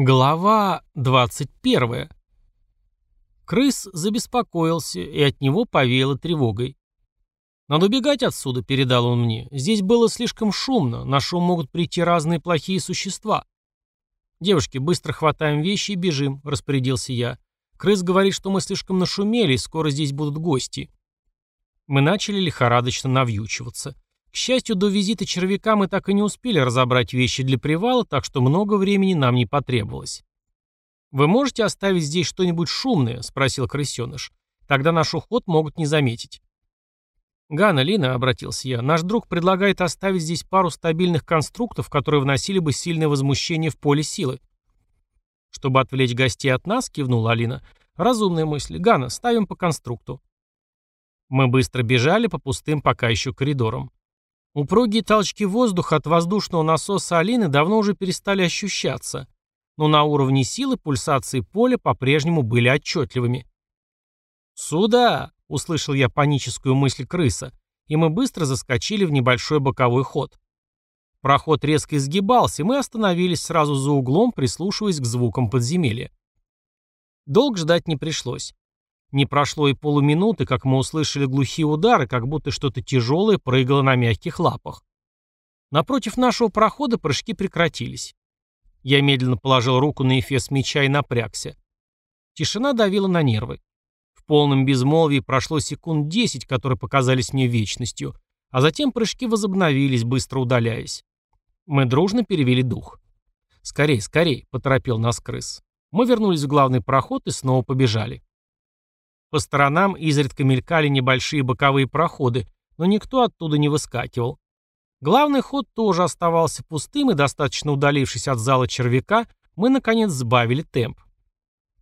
Глава 21. Крыс забеспокоился, и от него повеяло тревогой. «Надо убегать отсюда», — передал он мне. «Здесь было слишком шумно, на шум могут прийти разные плохие существа». «Девушки, быстро хватаем вещи и бежим», — распорядился я. «Крыс говорит, что мы слишком нашумели, скоро здесь будут гости». Мы начали лихорадочно навьючиваться. К счастью, до визита червяка мы так и не успели разобрать вещи для привала, так что много времени нам не потребовалось. «Вы можете оставить здесь что-нибудь шумное?» — спросил крысеныш. «Тогда наш уход могут не заметить». «Ганна, Лина», — обратился я, — «наш друг предлагает оставить здесь пару стабильных конструктов, которые вносили бы сильное возмущение в поле силы». «Чтобы отвлечь гостей от нас», — кивнула Алина. «Разумная мысль. Ганна, ставим по конструкту». Мы быстро бежали по пустым пока еще коридорам. Упругие толчки воздуха от воздушного насоса Алины давно уже перестали ощущаться, но на уровне силы пульсации поля по-прежнему были отчетливыми. «Сюда!» — услышал я паническую мысль крыса, и мы быстро заскочили в небольшой боковой ход. Проход резко изгибался, и мы остановились сразу за углом, прислушиваясь к звукам подземелья. Долго ждать не пришлось. Не прошло и полуминуты, как мы услышали глухие удары, как будто что-то тяжелое прыгало на мягких лапах. Напротив нашего прохода прыжки прекратились. Я медленно положил руку на эфес меча и напрягся. Тишина давила на нервы. В полном безмолвии прошло секунд десять, которые показались мне вечностью, а затем прыжки возобновились, быстро удаляясь. Мы дружно перевели дух. «Скорей, скорей!» — поторопил нас крыс. Мы вернулись в главный проход и снова побежали. По сторонам изредка мелькали небольшие боковые проходы, но никто оттуда не выскакивал. Главный ход тоже оставался пустым, и достаточно удалившись от зала червяка, мы, наконец, сбавили темп.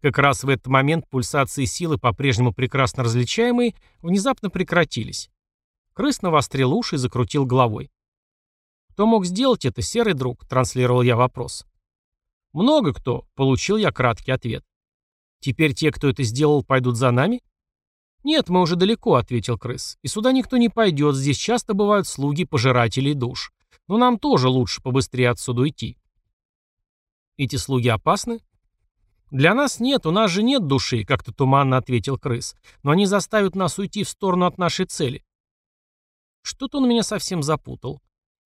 Как раз в этот момент пульсации силы, по-прежнему прекрасно различаемые, внезапно прекратились. Крыс навострил уши и закрутил головой. «Кто мог сделать это, серый друг?» – транслировал я вопрос. «Много кто», – получил я краткий ответ. Теперь те, кто это сделал, пойдут за нами? Нет, мы уже далеко, ответил крыс. И сюда никто не пойдет, здесь часто бывают слуги пожирателей душ. Но нам тоже лучше побыстрее отсюда уйти. Эти слуги опасны? Для нас нет, у нас же нет души, как-то туманно ответил крыс. Но они заставят нас уйти в сторону от нашей цели. Что-то он меня совсем запутал.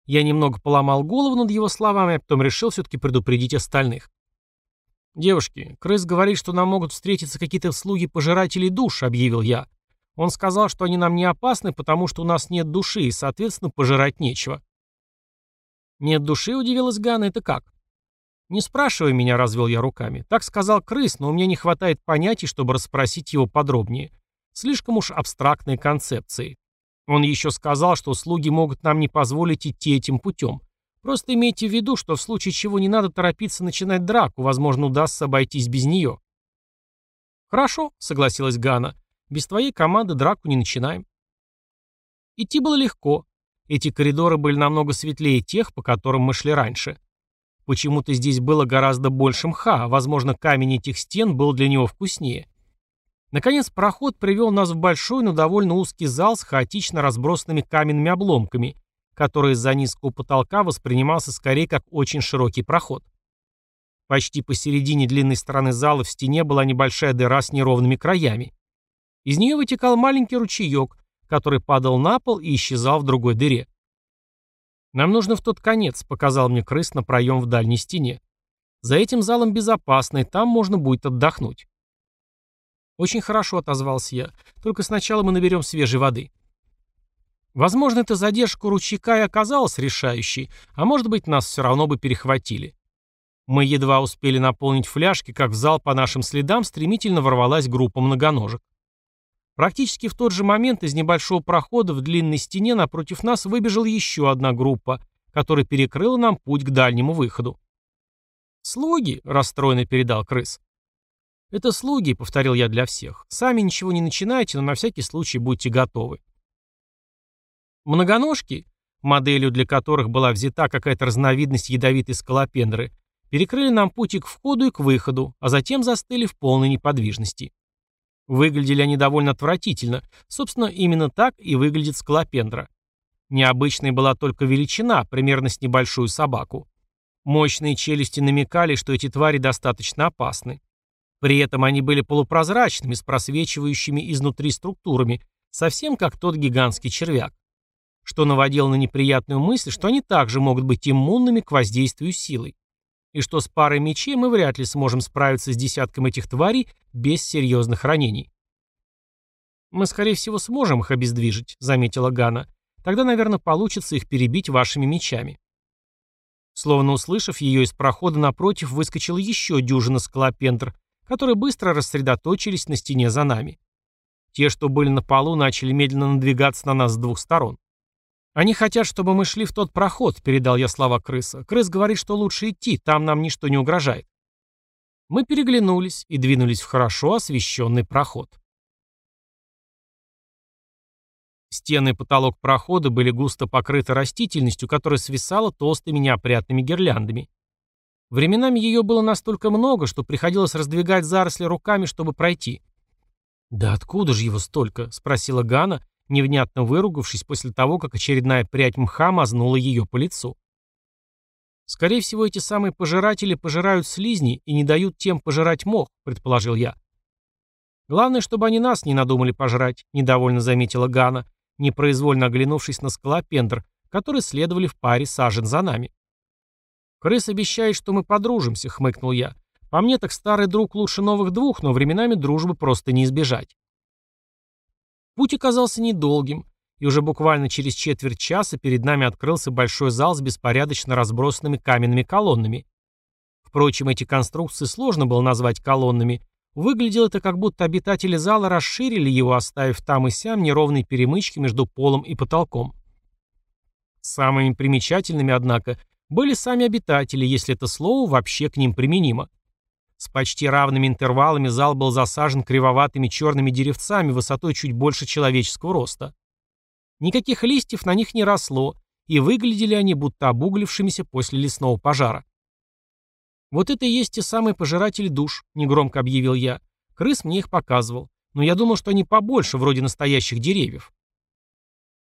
Я немного поломал голову над его словами, а потом решил все-таки предупредить остальных. «Девушки, крыс говорит, что нам могут встретиться какие-то слуги пожирателей душ», — объявил я. «Он сказал, что они нам не опасны, потому что у нас нет души, и, соответственно, пожирать нечего». «Нет души?» — удивилась Ганна. «Это как?» «Не спрашивай меня», — развел я руками. «Так сказал крыс, но у меня не хватает понятий, чтобы расспросить его подробнее. Слишком уж абстрактные концепции. Он еще сказал, что слуги могут нам не позволить идти этим путем. Просто имейте в виду, что в случае чего не надо торопиться начинать драку, возможно, удастся обойтись без нее. Хорошо, согласилась Гана. Без твоей команды драку не начинаем. Идти было легко. Эти коридоры были намного светлее тех, по которым мы шли раньше. Почему-то здесь было гораздо больше мха, а, возможно, камень этих стен был для него вкуснее. Наконец, проход привел нас в большой, но довольно узкий зал с хаотично разбросанными каменными обломками – который из-за низкого потолка воспринимался скорее как очень широкий проход. Почти посередине длинной стороны зала в стене была небольшая дыра с неровными краями. Из нее вытекал маленький ручеек, который падал на пол и исчезал в другой дыре. «Нам нужно в тот конец», — показал мне крыс на проем в дальней стене. «За этим залом безопасно, и там можно будет отдохнуть». «Очень хорошо», — отозвался я. «Только сначала мы наберем свежей воды». Возможно, эта задержка у ручейка и оказалась решающей, а может быть, нас все равно бы перехватили. Мы едва успели наполнить фляжки, как в зал по нашим следам стремительно ворвалась группа многоножек. Практически в тот же момент из небольшого прохода в длинной стене напротив нас выбежала еще одна группа, которая перекрыла нам путь к дальнему выходу. «Слуги», — расстроенно передал крыс. «Это слуги», — повторил я для всех. «Сами ничего не начинайте, но на всякий случай будьте готовы. Многоножки, моделью для которых была взята какая-то разновидность ядовитой скалопендры, перекрыли нам пути к входу и к выходу, а затем застыли в полной неподвижности. Выглядели они довольно отвратительно, собственно, именно так и выглядит скалопендра. Необычной была только величина, примерно с небольшую собаку. Мощные челюсти намекали, что эти твари достаточно опасны. При этом они были полупрозрачными, с просвечивающими изнутри структурами, совсем как тот гигантский червяк. Что наводило на неприятную мысль, что они также могут быть иммунными к воздействию силы. И что с парой мечей мы вряд ли сможем справиться с десятком этих тварей без серьезных ранений. «Мы, скорее всего, сможем их обездвижить», — заметила Гана. «Тогда, наверное, получится их перебить вашими мечами». Словно услышав ее, из прохода напротив выскочила еще дюжина скалопендр, которые быстро рассредоточились на стене за нами. Те, что были на полу, начали медленно надвигаться на нас с двух сторон. «Они хотят, чтобы мы шли в тот проход», — передал я слова крыса. «Крыс говорит, что лучше идти, там нам ничто не угрожает». Мы переглянулись и двинулись в хорошо освещенный проход. Стены и потолок прохода были густо покрыты растительностью, которая свисала толстыми неопрятными гирляндами. Временами ее было настолько много, что приходилось раздвигать заросли руками, чтобы пройти. «Да откуда же его столько?» — спросила Гана, невнятно выругавшись после того, как очередная прядь мха мазнула ее по лицу. «Скорее всего, эти самые пожиратели пожирают слизни и не дают тем пожирать мох», — предположил я. «Главное, чтобы они нас не надумали пожрать», — недовольно заметила Гана, непроизвольно оглянувшись на скалопендр, которые следовали в паре сажен за нами. «Крыс обещает, что мы подружимся», — хмыкнул я. «По мне так старый друг лучше новых двух, но временами дружбы просто не избежать». Путь оказался недолгим, и уже буквально через четверть часа перед нами открылся большой зал с беспорядочно разбросанными каменными колоннами. Впрочем, эти конструкции сложно было назвать колоннами, Выглядело это, как будто обитатели зала расширили его, оставив там и сям неровные перемычки между полом и потолком. Самыми примечательными, однако, были сами обитатели, если это слово вообще к ним применимо. С почти равными интервалами зал был засажен кривоватыми черными деревцами высотой чуть больше человеческого роста. Никаких листьев на них не росло, и выглядели они будто обуглившимися после лесного пожара. «Вот это и есть те самые пожиратели душ», — негромко объявил я. Крыс мне их показывал. Но я думал, что они побольше, вроде настоящих деревьев.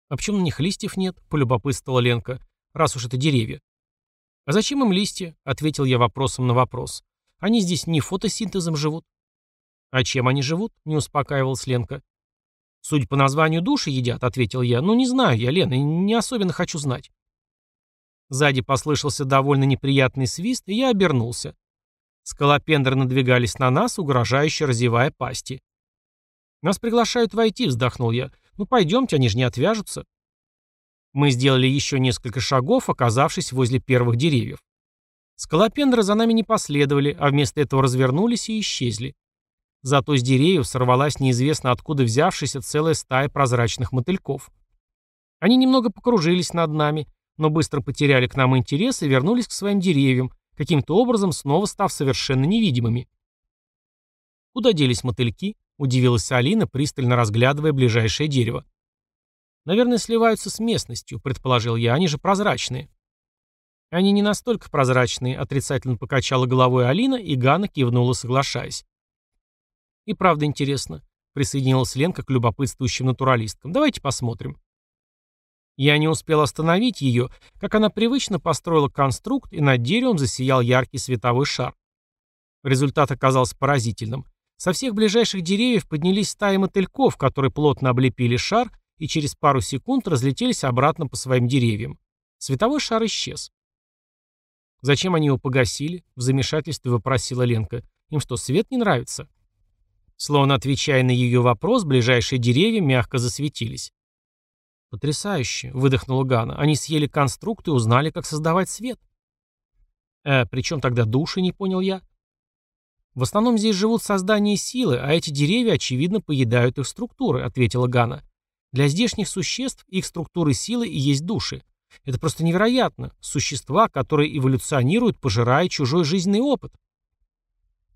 «А почему на них листьев нет?» — полюбопытствовала Ленка. «Раз уж это деревья». «А зачем им листья?» — ответил я вопросом на вопрос. «Они здесь не фотосинтезом живут». «А чем они живут?» — не успокаивалась Ленка. «Судя по названию души едят», — ответил я. «Ну, не знаю я, Лена, не особенно хочу знать». Сзади послышался довольно неприятный свист, и я обернулся. Скалопендры надвигались на нас, угрожающе разевая пасти. «Нас приглашают войти», — вздохнул я. «Ну пойдемте, они же не отвяжутся». Мы сделали еще несколько шагов, оказавшись возле первых деревьев. Скалопендры за нами не последовали, а вместо этого развернулись и исчезли. Зато с деревьев сорвалась неизвестно откуда взявшаяся целая стая прозрачных мотыльков. Они немного покружились над нами, но быстро потеряли к нам интерес и вернулись к своим деревьям, каким-то образом снова став совершенно невидимыми. «Куда делись мотыльки?» — удивилась Алина, пристально разглядывая ближайшее дерево. «Наверное, сливаются с местностью», — предположил я, — «они же прозрачные». «Они не настолько прозрачные», — отрицательно покачала головой Алина, и Ганна кивнула, соглашаясь. «И правда интересно», — присоединилась Ленка к любопытствующим натуралисткам. «Давайте посмотрим». Я не успел остановить ее, как она привычно построила конструкт, и над деревом засиял яркий световой шар. Результат оказался поразительным. Со всех ближайших деревьев поднялись стаи мотыльков, которые плотно облепили шар и через пару секунд разлетелись обратно по своим деревьям. Световой шар исчез. «Зачем они его погасили?» — в замешательстве вопросила Ленка. «Им что, свет не нравится?» Словно отвечая на ее вопрос, ближайшие деревья мягко засветились. «Потрясающе!» — выдохнула Гана. «Они съели конструкт и узнали, как создавать свет». «Э, при чем тогда души?» — не понял я. «В основном здесь живут создания силы, а эти деревья, очевидно, поедают их структуры», — ответила Гана. «Для здешних существ их структуры силы и есть души. Это просто невероятно. Существа, которые эволюционируют, пожирая чужой жизненный опыт».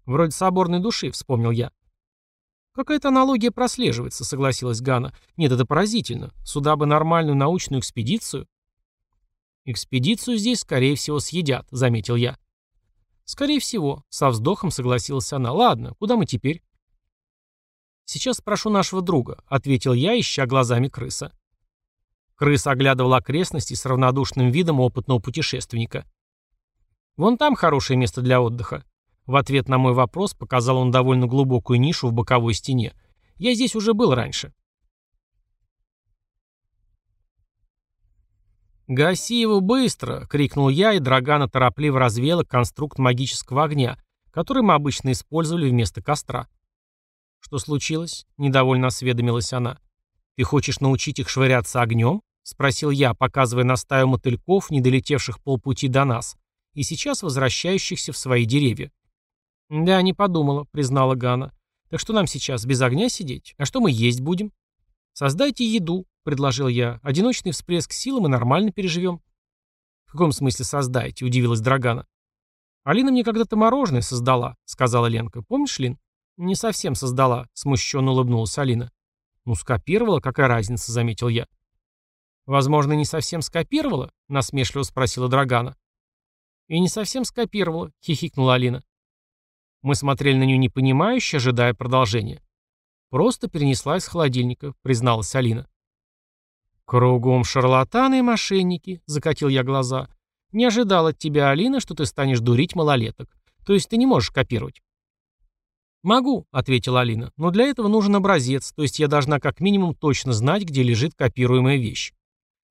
«Вроде соборной души», — вспомнил я. «Какая-то аналогия прослеживается», — согласилась Гана. «Нет, это поразительно. Сюда бы нормальную научную экспедицию». «Экспедицию здесь, скорее всего, съедят», — заметил я. «Скорее всего», — со вздохом согласилась она. «Ладно, куда мы теперь?» «Сейчас спрошу нашего друга», — ответил я, ища глазами крыса. Крыс оглядывал окрестности с равнодушным видом опытного путешественника. Вон там хорошее место для отдыха. В ответ на мой вопрос показал он довольно глубокую нишу в боковой стене. Я здесь уже был раньше. «Гаси его быстро!» — крикнул я, и Драгана торопливо развела конструкт магического огня, который мы обычно использовали вместо костра. «Что случилось?» — недовольно осведомилась она. «Ты хочешь научить их швыряться огнем?» — спросил я, показывая на стаю мотыльков, не долетевших полпути до нас, и сейчас возвращающихся в свои деревья. «Да, не подумала», — признала Гана. «Так что нам сейчас, без огня сидеть? А что мы есть будем?» «Создайте еду», — предложил я. «Одиночный всплеск силы мы нормально переживем». «В каком смысле создайте?» — удивилась Драгана. «Алина мне когда-то мороженое создала», — сказала Ленка. «Помнишь, Лин?» «Не совсем создала», — смущенно улыбнулась Алина. «Ну, скопировала, какая разница», — заметил я. «Возможно, не совсем скопировала?» — насмешливо спросила Драгана. «И не совсем скопировала», — хихикнула Алина. Мы смотрели на нее непонимающе, ожидая продолжения. «Просто перенесла из холодильника», — призналась Алина. «Кругом шарлатаны и мошенники», — закатил я глаза. «Не ожидал от тебя, Алина, что ты станешь дурить малолеток. То есть ты не можешь копировать». «Могу», — ответила Алина, — «но для этого нужен образец, то есть я должна как минимум точно знать, где лежит копируемая вещь.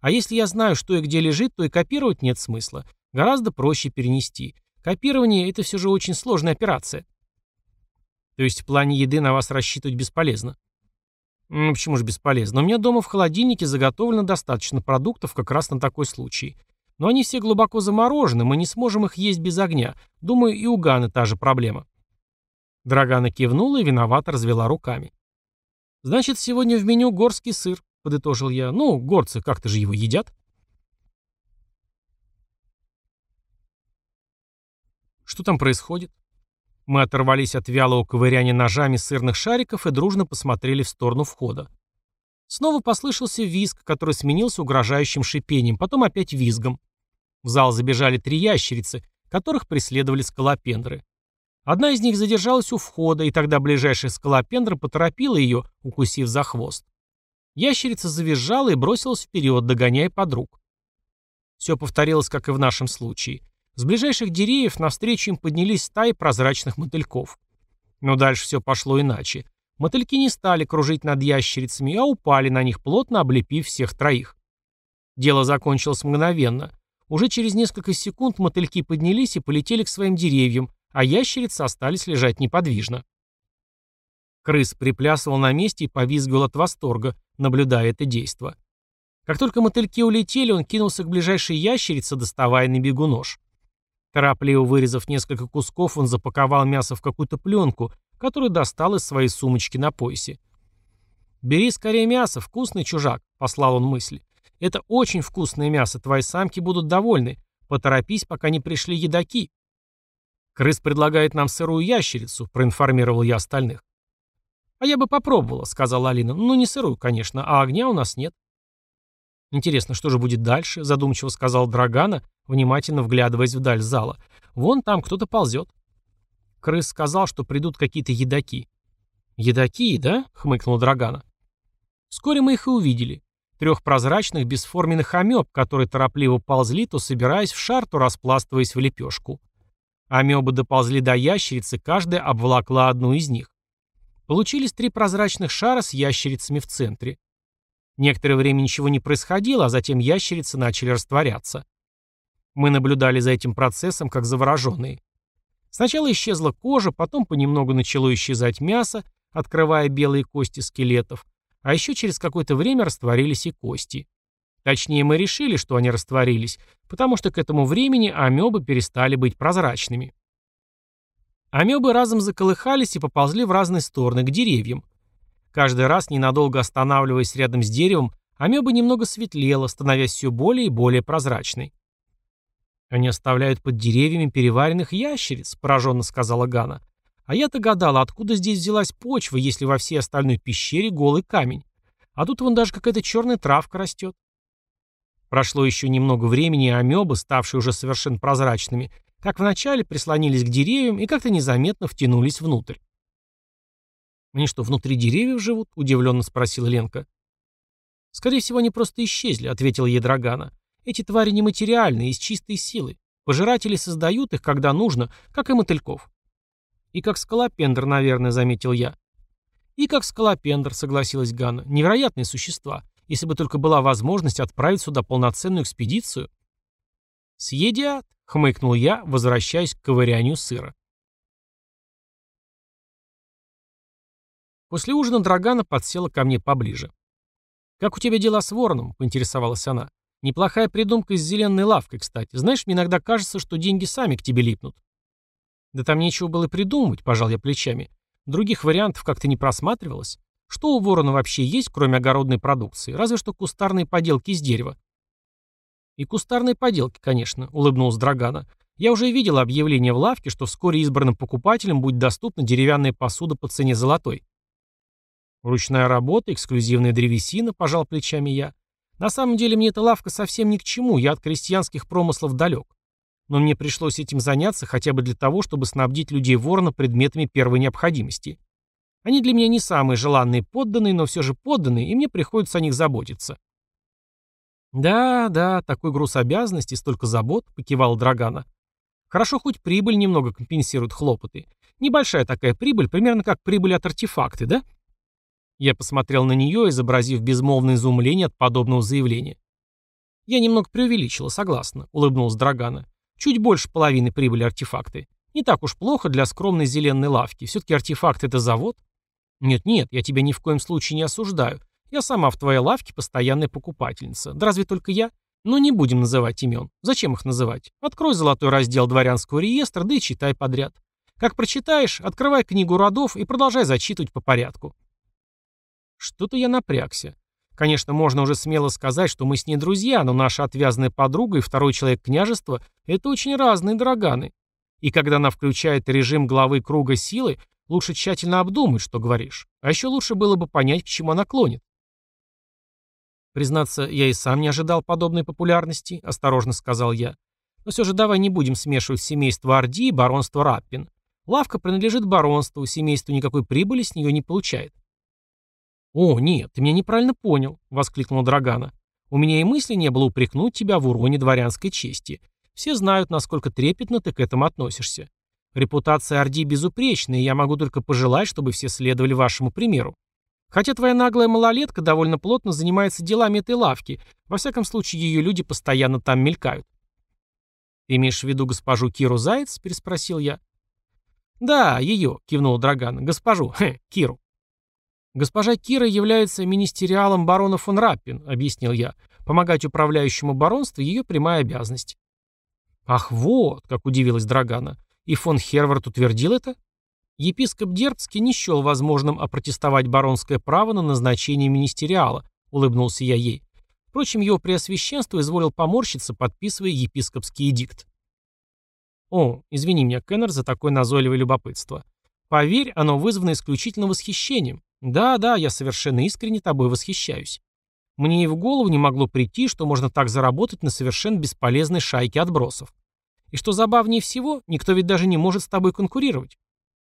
А если я знаю, что и где лежит, то и копировать нет смысла. Гораздо проще перенести. Копирование — это все же очень сложная операция. То есть в плане еды на вас рассчитывать бесполезно? Ну, почему же бесполезно? У меня дома в холодильнике заготовлено достаточно продуктов как раз на такой случай. Но они все глубоко заморожены, мы не сможем их есть без огня. Думаю, и у Ганы та же проблема. Драгана кивнула и виновато развела руками. «Значит, сегодня в меню горский сыр», — подытожил я. «Ну, горцы как-то же его едят». Что там происходит? Мы оторвались от вялого ковыряния ножами сырных шариков и дружно посмотрели в сторону входа. Снова послышался визг, который сменился угрожающим шипением, потом опять визгом. В зал забежали три ящерицы, которых преследовали скалопендры. Одна из них задержалась у входа, и тогда ближайшая скалопендра поторопила ее, укусив за хвост. Ящерица завизжала и бросилась вперед, догоняя подруг. Все повторилось, как и в нашем случае. С ближайших деревьев навстречу им поднялись стаи прозрачных мотыльков. Но дальше все пошло иначе. Мотыльки не стали кружить над ящерицами, а упали на них, плотно облепив всех троих. Дело закончилось мгновенно. Уже через несколько секунд мотыльки поднялись и полетели к своим деревьям, а ящерицы остались лежать неподвижно. Крыс приплясывал на месте и повизгивал от восторга, наблюдая это действо. Как только мотыльки улетели, он кинулся к ближайшей ящерице, доставая на бегу нож. Торопливо вырезав несколько кусков, он запаковал мясо в какую-то пленку, которую достал из своей сумочки на поясе. «Бери скорее мясо, вкусный чужак», — послал он мысль. «Это очень вкусное мясо, твои самки будут довольны. Поторопись, пока не пришли едоки». «Крыс предлагает нам сырую ящерицу», — проинформировал я остальных. «А я бы попробовала», — сказала Алина. «Ну, не сырую, конечно, а огня у нас нет». «Интересно, что же будет дальше?» — задумчиво сказал Драгана, внимательно вглядываясь вдаль зала. «Вон там кто-то ползет». Крыс сказал, что придут какие-то едаки. «Едаки, да?» — хмыкнул Драгана. Вскоре мы их и увидели. Трех прозрачных бесформенных амеб, которые торопливо ползли, то собираясь в шар, то распластываясь в лепешку. Амебы доползли до ящерицы, каждая обволокла одну из них. Получились три прозрачных шара с ящерицами в центре. Некоторое время ничего не происходило, а затем ящерицы начали растворяться. Мы наблюдали за этим процессом, как завороженные. Сначала исчезла кожа, потом понемногу начало исчезать мясо, открывая белые кости скелетов, а еще через какое-то время растворились и кости. Точнее, мы решили, что они растворились, потому что к этому времени амебы перестали быть прозрачными. Амебы разом заколыхались и поползли в разные стороны, к деревьям. Каждый раз, ненадолго останавливаясь рядом с деревом, амеба немного светлела, становясь все более и более прозрачной. «Они оставляют под деревьями переваренных ящериц», — пораженно сказала Гана. «А я-то гадала, откуда здесь взялась почва, если во всей остальной пещере голый камень? А тут вон даже какая-то черная травка растет». Прошло еще немного времени, и амебы, ставшие уже совершенно прозрачными, как вначале прислонились к деревьям и как-то незаметно втянулись внутрь. «Они что, внутри деревьев живут?» — удивленно спросила Ленка. «Скорее всего, они просто исчезли», — ответила ей Драгана. «Эти твари нематериальные, из чистой силы. Пожиратели создают их, когда нужно, как и мотыльков. И как скалопендр, наверное, заметил я. И как скалопендр, согласилась Ганна. Невероятные существа. Если бы только была возможность отправить сюда полноценную экспедицию. Съедят, хмыкнул я, возвращаясь к ковырянию сыра. После ужина Драгана подсела ко мне поближе. «Как у тебя дела с вороном?» — поинтересовалась она. «Неплохая придумка с зеленой лавкой, кстати. Знаешь, мне иногда кажется, что деньги сами к тебе липнут». «Да там нечего было придумывать», — пожал я плечами. «Других вариантов как-то не просматривалось. Что у ворона вообще есть, кроме огородной продукции? Разве что кустарные поделки из дерева». «И кустарные поделки, конечно», — улыбнулась Драгана. «Я уже видел объявление в лавке, что вскоре избранным покупателям будет доступна деревянная посуда по цене золотой». Ручная работа, эксклюзивная древесина, пожал плечами я. На самом деле мне эта лавка совсем ни к чему, я от крестьянских промыслов далек. Но мне пришлось этим заняться хотя бы для того, чтобы снабдить людей ворона предметами первой необходимости. Они для меня не самые желанные подданные, но все же подданные, и мне приходится о них заботиться. «Да, да, такой груз обязанностей, столько забот», — покивала Драгана. «Хорошо, хоть прибыль немного компенсирует хлопоты. Небольшая такая прибыль, примерно как прибыль от артефакты, да?» Я посмотрел на нее, изобразив безмолвное изумление от подобного заявления. «Я немного преувеличила, согласна», — улыбнулась Драгана. «Чуть больше половины прибыли артефакты. Не так уж плохо для скромной зеленой лавки. Все-таки артефакт — это завод». «Нет-нет, я тебя ни в коем случае не осуждаю. Я сама в твоей лавке постоянная покупательница. Да разве только я? Но не будем называть имен. Зачем их называть? Открой золотой раздел дворянского реестра, да и читай подряд. Как прочитаешь, открывай книгу родов и продолжай зачитывать по порядку. Что-то я напрягся. Конечно, можно уже смело сказать, что мы с ней друзья, но наша отвязная подруга и второй человек княжества — это очень разные драганы. И когда она включает режим главы круга силы, лучше тщательно обдумать, что говоришь. А еще лучше было бы понять, к чему она клонит. Признаться, я и сам не ожидал подобной популярности, осторожно сказал я. Но все же давай не будем смешивать семейство Орди и баронство Раппин. Лавка принадлежит баронству, семейство никакой прибыли с нее не получает. «О, нет, ты меня неправильно понял», — воскликнула Драгана. «У меня и мысли не было упрекнуть тебя в уроне дворянской чести. Все знают, насколько трепетно ты к этому относишься. Репутация Орди безупречна, и я могу только пожелать, чтобы все следовали вашему примеру. Хотя твоя наглая малолетка довольно плотно занимается делами этой лавки, во всяком случае ее люди постоянно там мелькают». «Ты имеешь в виду госпожу Киру Заяц?» — переспросил я. «Да, ее», — кивнул Драган. «Госпожу, хе, Киру». «Госпожа Кира является министериалом барона фон Раппин», — объяснил я. «Помогать управляющему баронству — ее прямая обязанность». «Ах, вот!» — как удивилась Драгана. «И фон Хервард утвердил это?» Епископ Дербский не счел возможным опротестовать баронское право на назначение министериала, улыбнулся я ей. Впрочем, его преосвященство изволил поморщиться, подписывая епископский эдикт. «О, извини меня, Кеннер, за такое назойливое любопытство. Поверь, оно вызвано исключительно восхищением. Да, да, я совершенно искренне тобой восхищаюсь. Мне и в голову не могло прийти, что можно так заработать на совершенно бесполезной шайке отбросов. И что забавнее всего, никто ведь даже не может с тобой конкурировать.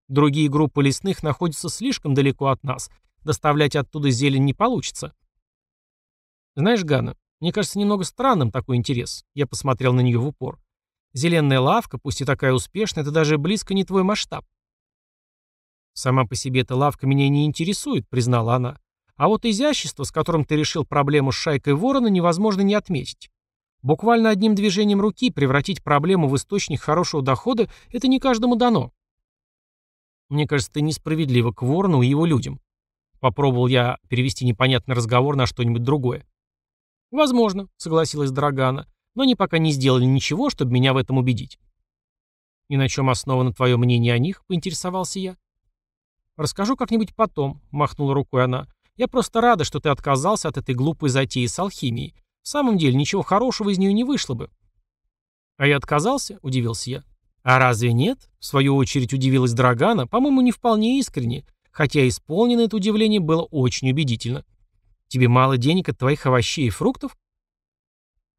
Другие группы лесных находятся слишком далеко от нас. Доставлять оттуда зелень не получится. Знаешь, Ганна, мне кажется немного странным такой интерес. Я посмотрел на нее в упор. Зеленая лавка, пусть и такая успешная, это даже близко не твой масштаб. «Сама по себе эта лавка меня не интересует», — признала она. «А вот изящество, с которым ты решил проблему с шайкой ворона, невозможно не отметить. Буквально одним движением руки превратить проблему в источник хорошего дохода — это не каждому дано». «Мне кажется, ты несправедливо к ворону и его людям». Попробовал я перевести непонятный разговор на что-нибудь другое. «Возможно», — согласилась Драгана, «но они пока не сделали ничего, чтобы меня в этом убедить». «И на чем основано твое мнение о них?» — поинтересовался я. «Расскажу как-нибудь потом», — махнула рукой она. «Я просто рада, что ты отказался от этой глупой затеи с алхимией. В самом деле, ничего хорошего из нее не вышло бы». «А я отказался?» — удивился я. «А разве нет?» — в свою очередь удивилась Драгана, по-моему, не вполне искренне, хотя исполнено это удивление было очень убедительно. «Тебе мало денег от твоих овощей и фруктов?»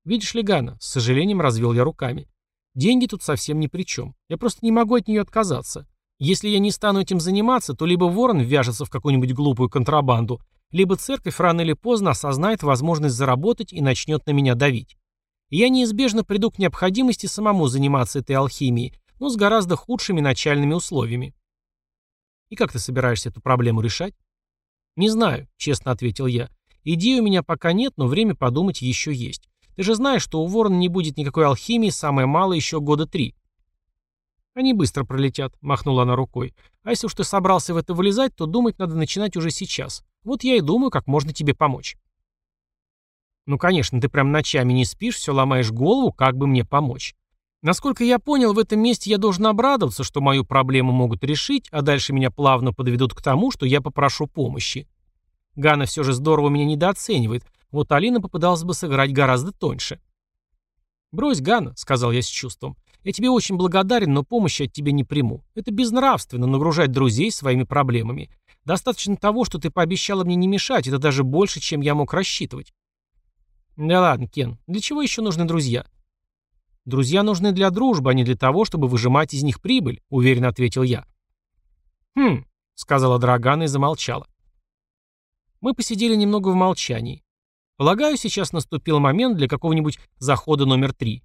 «Видишь ли, Гана, с сожалением развел я руками. Деньги тут совсем ни при чем. Я просто не могу от нее отказаться. Если я не стану этим заниматься, то либо ворон ввяжется в какую-нибудь глупую контрабанду, либо церковь рано или поздно осознает возможность заработать и начнет на меня давить. Я неизбежно приду к необходимости самому заниматься этой алхимией, но с гораздо худшими начальными условиями. И как ты собираешься эту проблему решать? Не знаю, честно ответил я. Идей у меня пока нет, но время подумать еще есть. Ты же знаешь, что у Ворона не будет никакой алхимии, самое мало еще года три. Они быстро пролетят, махнула она рукой. А если уж ты собрался в это вылезать, то думать надо начинать уже сейчас. Вот я и думаю, как можно тебе помочь. Ну, конечно, ты прям ночами не спишь, все ломаешь голову, как бы мне помочь. Насколько я понял, в этом месте я должен обрадоваться, что мою проблему могут решить, а дальше меня плавно подведут к тому, что я попрошу помощи. Гана все же здорово меня недооценивает, вот Алина попыталась бы сыграть гораздо тоньше. «Брось, Гана», — сказал я с чувством. «Я тебе очень благодарен, но помощи от тебя не приму. Это безнравственно нагружать друзей своими проблемами. Достаточно того, что ты пообещала мне не мешать, это даже больше, чем я мог рассчитывать». «Да ладно, Кен, для чего еще нужны друзья?» «Друзья нужны для дружбы, а не для того, чтобы выжимать из них прибыль», — уверенно ответил я. «Хм», — сказала Драгана и замолчала. Мы посидели немного в молчании. Полагаю, сейчас наступил момент для какого-нибудь захода номер три.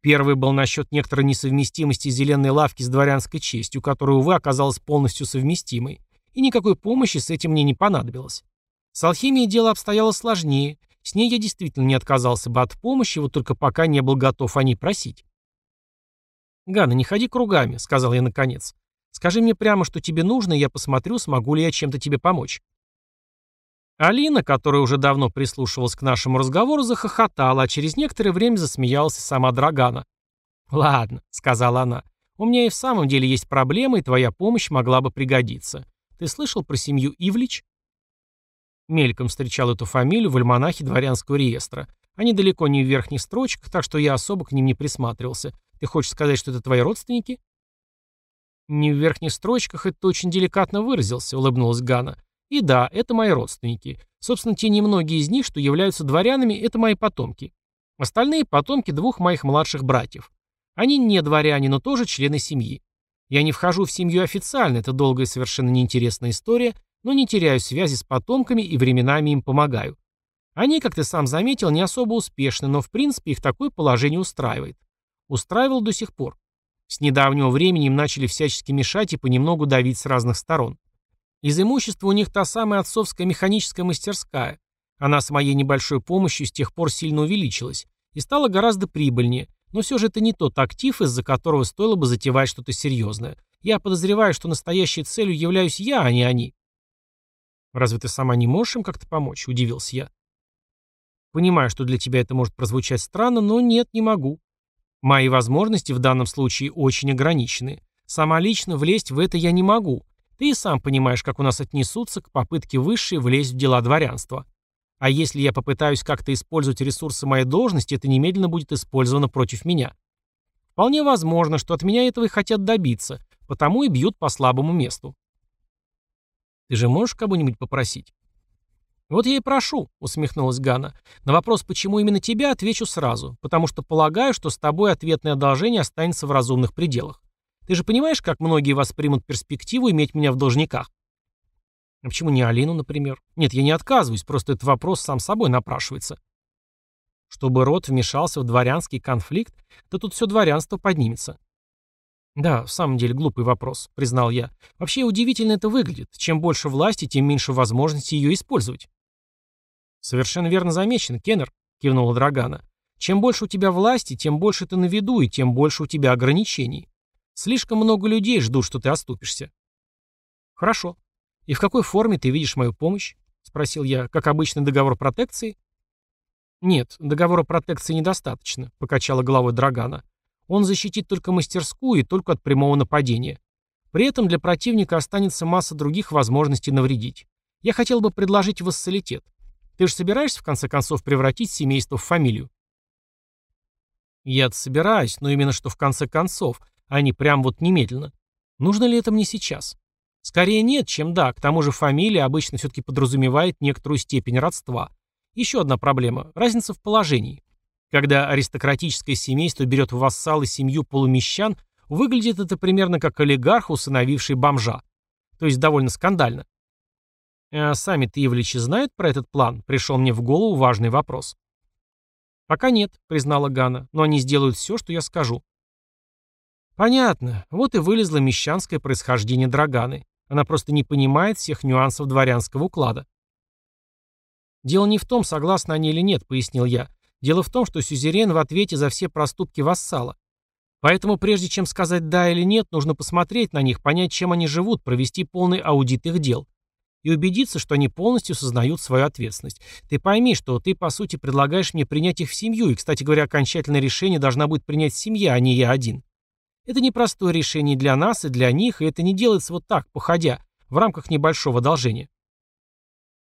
Первый был насчет некоторой несовместимости зеленой лавки с дворянской честью, которая, увы, оказалась полностью совместимой, и никакой помощи с этим мне не понадобилось. С алхимией дело обстояло сложнее, с ней я действительно не отказался бы от помощи, вот только пока не был готов о ней просить. «Ганна, не ходи кругами», — сказал я наконец. «Скажи мне прямо, что тебе нужно, и я посмотрю, смогу ли я чем-то тебе помочь». Алина, которая уже давно прислушивалась к нашему разговору, захохотала, а через некоторое время засмеялась сама Драгана. «Ладно», — сказала она, — «у меня и в самом деле есть проблемы, и твоя помощь могла бы пригодиться. Ты слышал про семью Ивлич?» Мельком встречал эту фамилию в альманахе дворянского реестра. Они далеко не в верхних строчках, так что я особо к ним не присматривался. Ты хочешь сказать, что это твои родственники? Не в верхних строчках, это очень деликатно выразился, улыбнулась Гана. И да, это мои родственники. Собственно, те немногие из них, что являются дворянами, это мои потомки. Остальные потомки двух моих младших братьев. Они не дворяне, но тоже члены семьи. Я не вхожу в семью официально, это долгая и совершенно неинтересная история, но не теряю связи с потомками и временами им помогаю. Они, как ты сам заметил, не особо успешны, но в принципе их такое положение устраивает. Устраивал до сих пор. С недавнего времени им начали всячески мешать и понемногу давить с разных сторон. Из имущества у них та самая отцовская механическая мастерская. Она с моей небольшой помощью с тех пор сильно увеличилась и стала гораздо прибыльнее, но все же это не тот актив, из-за которого стоило бы затевать что-то серьезное. Я подозреваю, что настоящей целью являюсь я, а не они. «Разве ты сама не можешь им как-то помочь?» – удивился я. «Понимаю, что для тебя это может прозвучать странно, но нет, не могу. Мои возможности в данном случае очень ограничены. Сама лично влезть в это я не могу. Ты и сам понимаешь, как у нас отнесутся к попытке высшей влезть в дела дворянства. А если я попытаюсь как-то использовать ресурсы моей должности, это немедленно будет использовано против меня. Вполне возможно, что от меня этого и хотят добиться, потому и бьют по слабому месту. Ты же можешь кого-нибудь попросить?» «Вот я и прошу», — усмехнулась Гана. «На вопрос, почему именно тебя, отвечу сразу, потому что полагаю, что с тобой ответное одолжение останется в разумных пределах. Ты же понимаешь, как многие воспримут перспективу иметь меня в должниках?» «А почему не Алину, например?» «Нет, я не отказываюсь, просто этот вопрос сам собой напрашивается». Чтобы род вмешался в дворянский конфликт, да тут все дворянство поднимется. «Да, в самом деле глупый вопрос», — признал я. «Вообще удивительно это выглядит. Чем больше власти, тем меньше возможности ее использовать». «Совершенно верно замечено, Кеннер», — кивнула Драгана. «Чем больше у тебя власти, тем больше ты на виду, и тем больше у тебя ограничений. Слишком много людей ждут, что ты оступишься». «Хорошо. И в какой форме ты видишь мою помощь?» — спросил я. «Как обычный договор протекции?» «Нет, договора протекции недостаточно», — покачала головой Драгана. Он защитит только мастерскую и только от прямого нападения. При этом для противника останется масса других возможностей навредить. Я хотел бы предложить вассалитет. Ты же собираешься в конце концов превратить семейство в фамилию? Я-то собираюсь, но именно что в конце концов, а не прям вот немедленно. Нужно ли это мне сейчас? Скорее нет, чем да. К тому же фамилия обычно все-таки подразумевает некоторую степень родства. Еще одна проблема – разница в положении. Когда аристократическое семейство берет в вассалы семью полумещан, выглядит это примерно как олигарх, усыновивший бомжа. То есть довольно скандально. А сами-то Ивличи знают про этот план? Пришел мне в голову важный вопрос. «Пока нет», — признала Гана, — «но они сделают все, что я скажу». Понятно. Вот и вылезло мещанское происхождение Драганы. Она просто не понимает всех нюансов дворянского уклада. «Дело не в том, согласны они или нет», — пояснил я. «Дело в том, что сюзерен в ответе за все проступки вассала. Поэтому прежде чем сказать «да» или «нет», нужно посмотреть на них, понять, чем они живут, провести полный аудит их дел. И убедиться, что они полностью сознают свою ответственность. Ты пойми, что ты, по сути, предлагаешь мне принять их в семью, и, кстати говоря, окончательное решение должна будет принять семья, а не я один. Это непростое решение для нас и для них, и это не делается вот так, походя, в рамках небольшого одолжения.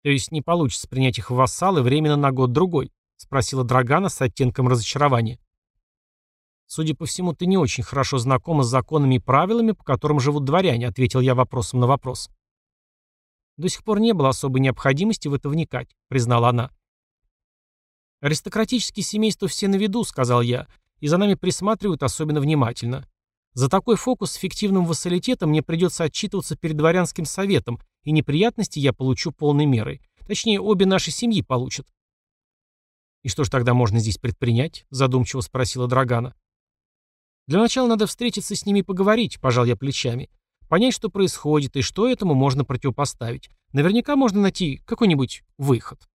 То есть не получится принять их в вассалы временно на год-другой? Спросила Драгана с оттенком разочарования. «Судя по всему, ты не очень хорошо знакома с законами и правилами, по которым живут дворяне», ответил я вопросом на вопрос. «До сих пор не было особой необходимости в это вникать», признала она. «Аристократические семейства все на виду», — сказал я, «и за нами присматривают особенно внимательно. За такой фокус с фиктивным вассалитетом мне придется отчитываться перед дворянским советом, и неприятности я получу полной мерой. Точнее, обе наши семьи получат». «И что ж тогда можно здесь предпринять?» — задумчиво спросила Драгана. Для начала надо встретиться с ними и поговорить, пожал я плечами. Понять, что происходит и что этому можно противопоставить. Наверняка можно найти какой-нибудь выход.